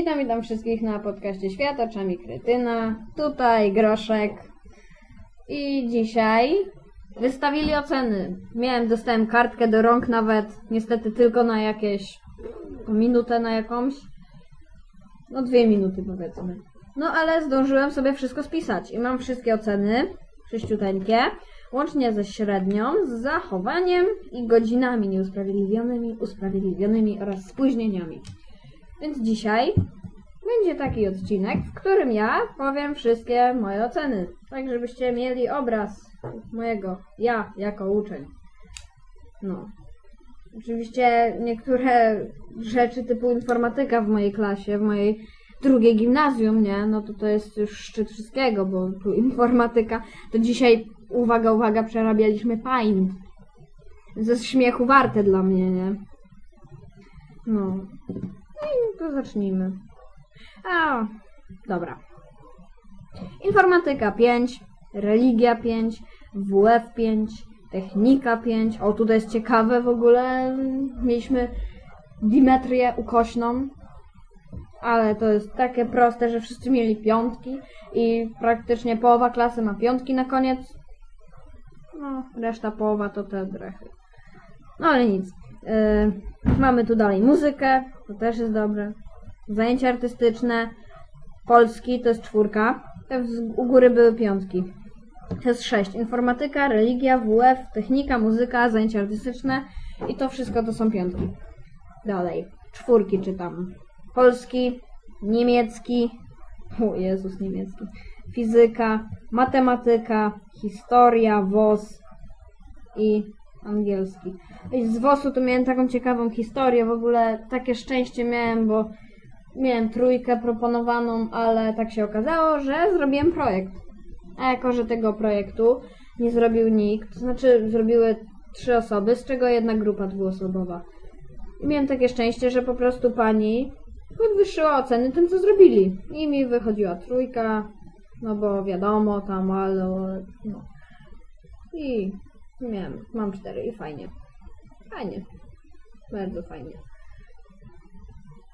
Witam, witam wszystkich na podcaście Świat oczami kretyna. Tutaj Groszek. I dzisiaj wystawili oceny. Miałem, dostałem kartkę do rąk nawet, niestety tylko na jakieś minutę na jakąś. No dwie minuty powiedzmy. No ale zdążyłem sobie wszystko spisać i mam wszystkie oceny, sześciuteńkie, łącznie ze średnią, z zachowaniem i godzinami nieusprawiedliwionymi, usprawiedliwionymi oraz spóźnieniami. Więc dzisiaj będzie taki odcinek, w którym ja powiem wszystkie moje oceny, tak żebyście mieli obraz mojego ja jako uczeń. No. Oczywiście niektóre rzeczy typu informatyka w mojej klasie, w mojej drugiej gimnazjum, nie? No to to jest już szczyt wszystkiego, bo tu informatyka, to dzisiaj, uwaga, uwaga, przerabialiśmy Paint. Ze śmiechu warte dla mnie, nie? No. No i to zacznijmy. A, dobra. Informatyka 5, religia 5, WF 5, technika 5. O, tutaj jest ciekawe w ogóle. Mieliśmy dimetrię ukośną, ale to jest takie proste, że wszyscy mieli piątki i praktycznie połowa klasy ma piątki na koniec. No, reszta połowa to te drechy. No ale nic. Yy, mamy tu dalej muzykę, to też jest dobre. Zajęcia artystyczne, polski to jest czwórka, u góry były piątki. To jest sześć. Informatyka, religia, WF, technika, muzyka, zajęcia artystyczne i to wszystko to są piątki. Dalej. Czwórki czytam. Polski, niemiecki, o Jezus, niemiecki, fizyka, matematyka, historia, WOS i angielski. I z WOS-u to miałem taką ciekawą historię, w ogóle takie szczęście miałem, bo miałem trójkę proponowaną, ale tak się okazało, że zrobiłem projekt. A jako, że tego projektu nie zrobił nikt, to znaczy zrobiły trzy osoby, z czego jedna grupa dwuosobowa. I miałem takie szczęście, że po prostu pani podwyższyła oceny tym, co zrobili. I mi wychodziła trójka, no bo wiadomo, tam, ale no. I miałem, mam cztery i fajnie. Fajnie. Bardzo fajnie.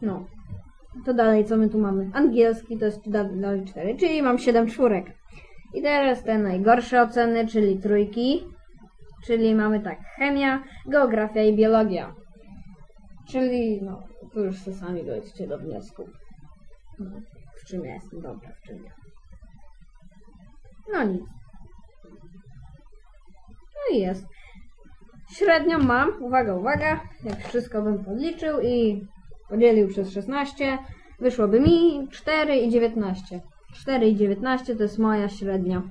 No. To dalej, co my tu mamy? Angielski to jest da- dalej cztery, czyli mam siedem czwórek. I teraz te najgorsze oceny, czyli trójki. Czyli mamy tak, chemia, geografia i biologia. Czyli, no, tu już sobie sami dojdźcie do wniosku. No, w czym ja jestem dobra, w czym ja. No nic. No i jest. Średnią mam, uwaga, uwaga, jak wszystko bym podliczył i podzielił przez 16, wyszłoby mi 4 i 19. 4 i 19 to jest moja średnia.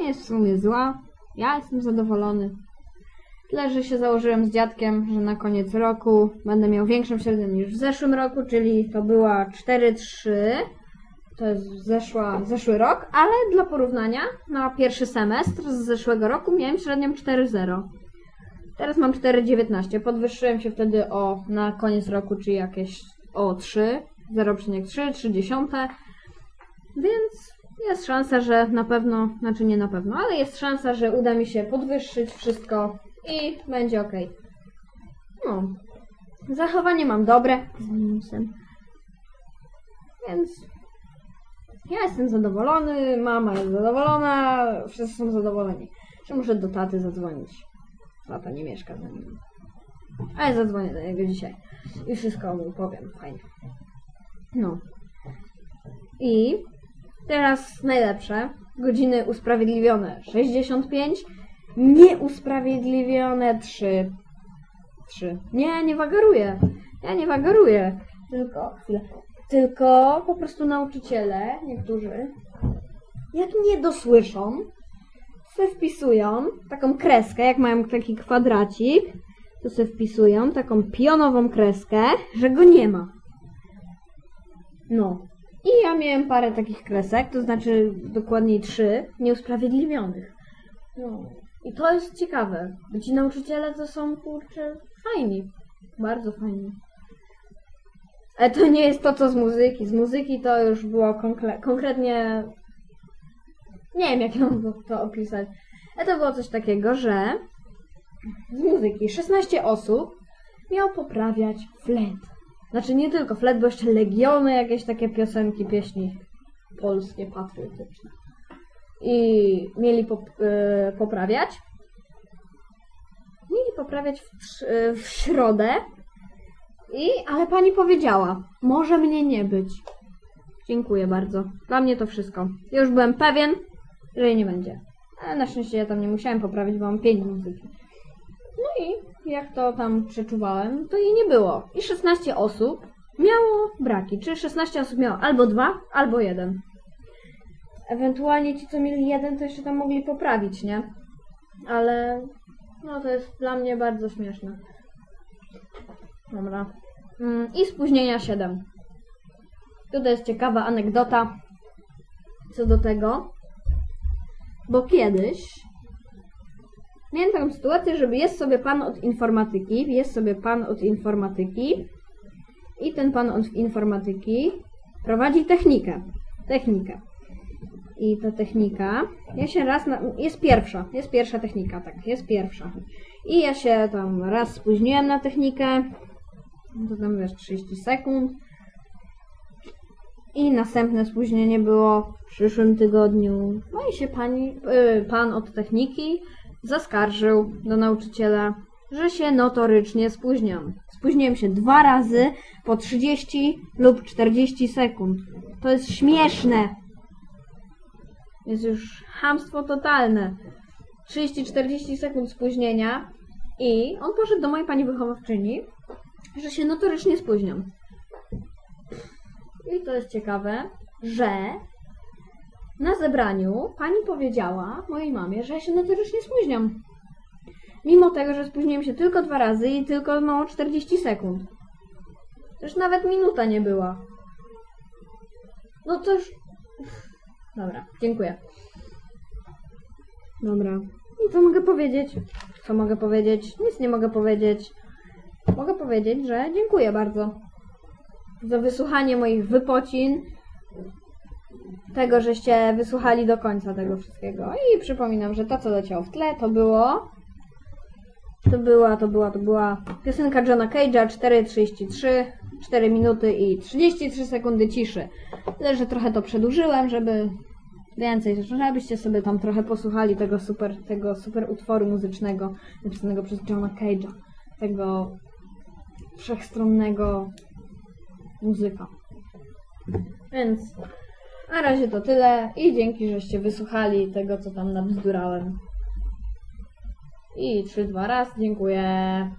Nie jest w sumie zła. Ja jestem zadowolony. Tyle, że się założyłem z dziadkiem, że na koniec roku będę miał większą średnią niż w zeszłym roku, czyli to była 4,3. To jest zeszła, zeszły rok, ale dla porównania na pierwszy semestr z zeszłego roku miałem średnią 4,0. Teraz mam 4,19. Podwyższyłem się wtedy o na koniec roku, czy jakieś o 3, 0,3, 0,3. Więc jest szansa, że na pewno, znaczy nie na pewno, ale jest szansa, że uda mi się podwyższyć wszystko i będzie ok. No. Zachowanie mam dobre z minusem. Więc ja jestem zadowolony, mama jest zadowolona, wszyscy są zadowoleni. Że muszę do taty zadzwonić. Tata nie mieszka za nim. Ale zadzwonię do niego dzisiaj. I wszystko mu powiem. Fajnie. No. I teraz najlepsze. Godziny usprawiedliwione 65. Nieusprawiedliwione 3. 3. Nie, nie wagaruję. Ja nie wagaruję. Tylko, chwilę. Tylko po prostu nauczyciele, niektórzy, jak nie dosłyszą, se wpisują taką kreskę, jak mają taki kwadracik, to se wpisują taką pionową kreskę, że go nie ma. No. I ja miałem parę takich kresek, to znaczy dokładniej trzy, nieusprawiedliwionych. No. I to jest ciekawe. bo Ci nauczyciele to są, kurczę, fajni. Bardzo fajni. Ale to nie jest to, co z muzyki. Z muzyki to już było konkre- konkretnie... Nie wiem, jak mam to opisać. Ale to było coś takiego, że z muzyki 16 osób miało poprawiać flet. Znaczy nie tylko flet, bo jeszcze legiony, jakieś takie piosenki, pieśni polskie, patriotyczne. I mieli pop, e, poprawiać. Mieli poprawiać w, e, w środę. I, ale pani powiedziała, może mnie nie być. Dziękuję bardzo. Dla mnie to wszystko. Już byłem pewien, że jej nie będzie. Na szczęście ja tam nie musiałem poprawić, bo mam 5 muzyki. No i jak to tam przeczuwałem, to jej nie było. I 16 osób miało braki. Czy 16 osób miało albo dwa, albo jeden. Ewentualnie ci, co mieli jeden, to jeszcze tam mogli poprawić, nie? Ale no to jest dla mnie bardzo śmieszne. Dobra. Mm, I spóźnienia 7. Tutaj jest ciekawa anegdota co do tego, bo kiedyś miałem taką sytuację, żeby jest sobie pan od informatyki, jest sobie pan od informatyki i ten pan od informatyki prowadzi technikę. Technikę. I ta technika, ja się raz, na, jest pierwsza, jest pierwsza technika, tak, jest pierwsza. I ja się tam raz spóźniłem na technikę, to tam wiesz, 30 sekund. I następne spóźnienie było w przyszłym tygodniu. No i się pani, y, pan od techniki zaskarżył do nauczyciela, że się notorycznie spóźniam. Spóźniłem się dwa razy po 30 lub 40 sekund. To jest śmieszne. Jest już hamstwo totalne. 30-40 sekund spóźnienia i on poszedł do mojej pani wychowawczyni, że się notorycznie spóźniam. I to jest ciekawe, że na zebraniu pani powiedziała mojej mamie, że ja się notorycznie spóźniam. Mimo tego, że spóźniłem się tylko dwa razy i tylko mało 40 sekund. Już nawet minuta nie była. No to już... Dobra, dziękuję. Dobra. I co mogę powiedzieć? Co mogę powiedzieć? Nic nie mogę powiedzieć. Mogę powiedzieć, że dziękuję bardzo za wysłuchanie moich wypocin. Tego, żeście wysłuchali do końca tego wszystkiego. I przypominam, że to, co leciało w tle, to było. To była, to była, to była piosenka Johna Cage'a 4.33, 4 minuty i 33 sekundy ciszy. Tyle, że trochę to przedłużyłem, żeby więcej, żebyście sobie tam trochę posłuchali tego super, tego super utworu muzycznego napisanego przez Johna Cage'a. Tego wszechstronnego muzyka. Więc na razie to tyle i dzięki, żeście wysłuchali tego, co tam nabzdurałem. I 3, 2, raz, dziękuję.